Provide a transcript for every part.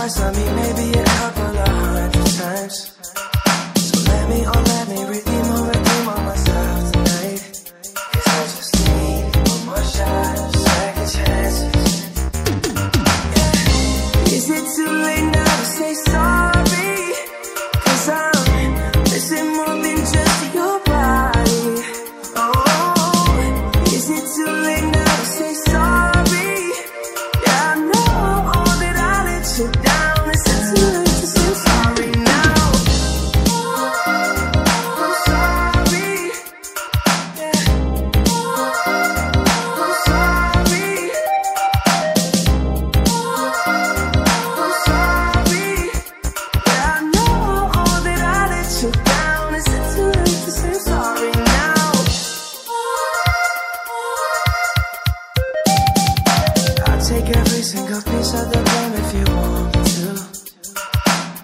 I I mean maybe a couple of hundred take every single piece of the blame if you want to.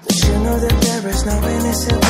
But you know that there is no innocent.